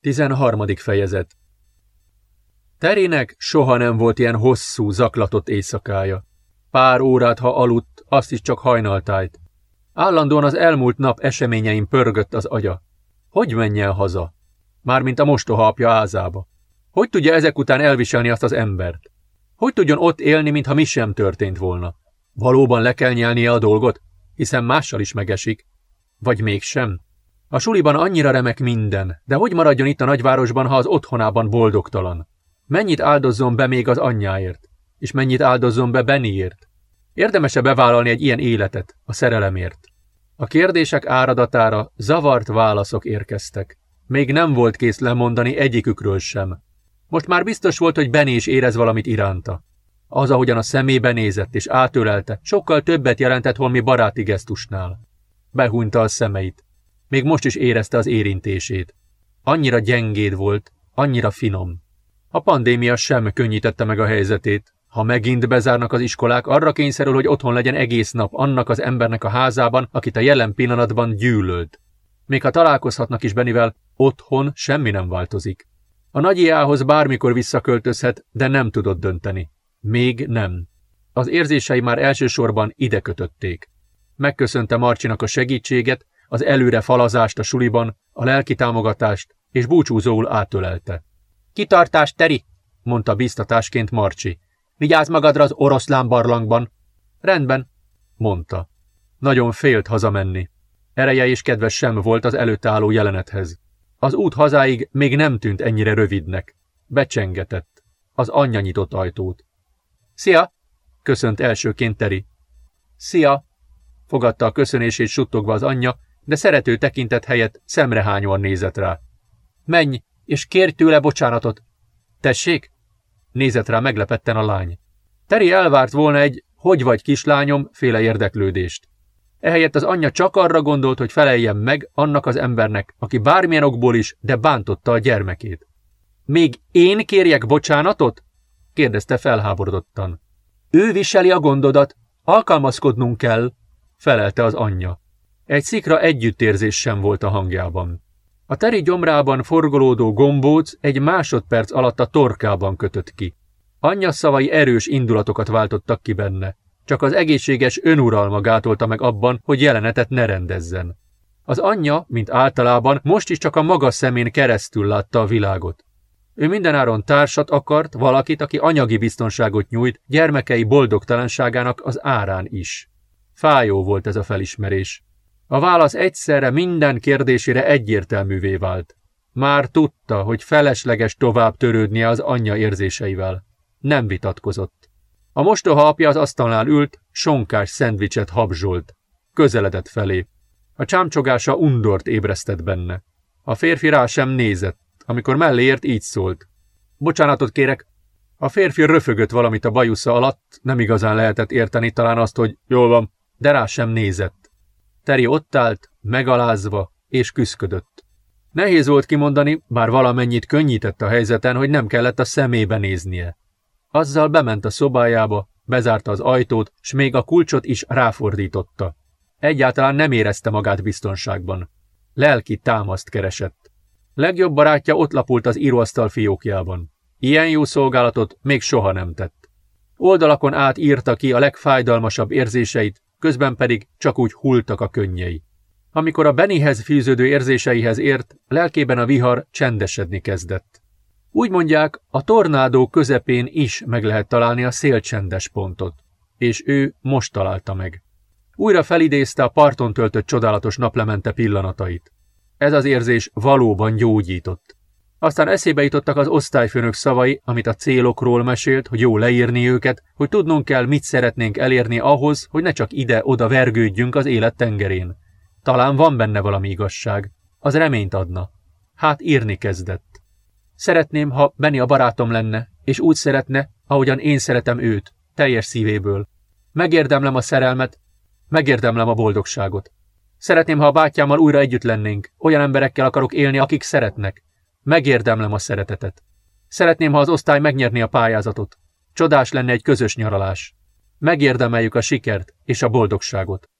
13. fejezet Terének soha nem volt ilyen hosszú, zaklatott éjszakája. Pár órát, ha aludt, azt is csak hajnaltájt. Állandóan az elmúlt nap eseményeim pörgött az agya. Hogy menjen haza? Mármint a mostoha apja ázába. Hogy tudja ezek után elviselni azt az embert? Hogy tudjon ott élni, mintha mi sem történt volna? Valóban le kell nyelnie a dolgot, hiszen mással is megesik. Vagy mégsem? A suliban annyira remek minden, de hogy maradjon itt a nagyvárosban, ha az otthonában boldogtalan? Mennyit áldozzon be még az anyjáért? És mennyit áldozzon be Bennyért? Érdemese bevállalni egy ilyen életet, a szerelemért? A kérdések áradatára zavart válaszok érkeztek. Még nem volt kész lemondani egyikükről sem. Most már biztos volt, hogy Benny is érez valamit iránta. Az, ahogyan a szemébe nézett és átölelte, sokkal többet jelentett holmi baráti gesztusnál. Behúnyta a szemeit. Még most is érezte az érintését. Annyira gyengéd volt, annyira finom. A pandémia sem könnyítette meg a helyzetét. Ha megint bezárnak az iskolák, arra kényszerül, hogy otthon legyen egész nap annak az embernek a házában, akit a jelen pillanatban gyűlölt. Még ha találkozhatnak is Benivel, otthon semmi nem változik. A nagyiához bármikor visszaköltözhet, de nem tudott dönteni. Még nem. Az érzései már elsősorban ide kötötték. Megköszönte Marcsinak a segítséget, az előre falazást a suliban, a lelki támogatást, és búcsúzóul átölelte. Kitartást, Teri, mondta biztatásként Marcsi. Vigyázz magadra az oroszlán barlangban. Rendben, mondta. Nagyon félt hazamenni. Ereje és kedves sem volt az előtt álló jelenethez. Az út hazáig még nem tűnt ennyire rövidnek. Becsengetett. Az anyja nyitott ajtót. Szia! köszönt elsőként Teri. Szia! fogadta a köszönését suttogva az anyja, de szerető tekintet helyett szemrehányóan nézett rá. Menj, és kérj tőle bocsánatot. Tessék? Nézett rá meglepetten a lány. Teri elvárt volna egy, hogy vagy kislányom, féle érdeklődést. Ehelyett az anyja csak arra gondolt, hogy feleljen meg annak az embernek, aki bármilyen okból is, de bántotta a gyermekét. Még én kérjek bocsánatot? kérdezte felháborodottan. Ő viseli a gondodat, alkalmazkodnunk kell, felelte az anyja. Egy szikra együttérzés sem volt a hangjában. A teri gyomrában forgolódó gombóc egy másodperc alatt a torkában kötött ki. Anyja szavai erős indulatokat váltottak ki benne. Csak az egészséges önuralma gátolta meg abban, hogy jelenetet ne rendezzen. Az anyja, mint általában, most is csak a maga szemén keresztül látta a világot. Ő mindenáron társat akart, valakit, aki anyagi biztonságot nyújt, gyermekei boldogtalanságának az árán is. Fájó volt ez a felismerés. A válasz egyszerre minden kérdésére egyértelművé vált. Már tudta, hogy felesleges tovább törődnie az anyja érzéseivel. Nem vitatkozott. A mostoha apja az asztalnál ült, sonkás szendvicset habzsolt. Közeledett felé. A csámcsogása undort ébresztett benne. A férfi rá sem nézett. Amikor mellé ért, így szólt. Bocsánatot kérek. A férfi röfögött valamit a bajusza alatt, nem igazán lehetett érteni talán azt, hogy jól van, de rá sem nézett. Teri ott állt, megalázva, és küszködött. Nehéz volt kimondani, bár valamennyit könnyített a helyzeten, hogy nem kellett a szemébe néznie. Azzal bement a szobájába, bezárta az ajtót, s még a kulcsot is ráfordította. Egyáltalán nem érezte magát biztonságban. Lelki támaszt keresett. Legjobb barátja ott lapult az íróasztal fiókjában. Ilyen jó szolgálatot még soha nem tett. Oldalakon át írta ki a legfájdalmasabb érzéseit, közben pedig csak úgy hultak a könnyei. Amikor a Benihez fűződő érzéseihez ért, lelkében a vihar csendesedni kezdett. Úgy mondják, a tornádó közepén is meg lehet találni a szélcsendes pontot, és ő most találta meg. Újra felidézte a parton töltött csodálatos naplemente pillanatait. Ez az érzés valóban gyógyított. Aztán eszébe jutottak az osztályfőnök szavai, amit a célokról mesélt, hogy jó leírni őket, hogy tudnunk kell, mit szeretnénk elérni ahhoz, hogy ne csak ide-oda vergődjünk az élet tengerén. Talán van benne valami igazság. Az reményt adna. Hát írni kezdett. Szeretném, ha Benni a barátom lenne, és úgy szeretne, ahogyan én szeretem őt, teljes szívéből. Megérdemlem a szerelmet, megérdemlem a boldogságot. Szeretném, ha a bátyámmal újra együtt lennénk, olyan emberekkel akarok élni, akik szeretnek. Megérdemlem a szeretetet. Szeretném, ha az osztály megnyerni a pályázatot. Csodás lenne egy közös nyaralás. Megérdemeljük a sikert és a boldogságot.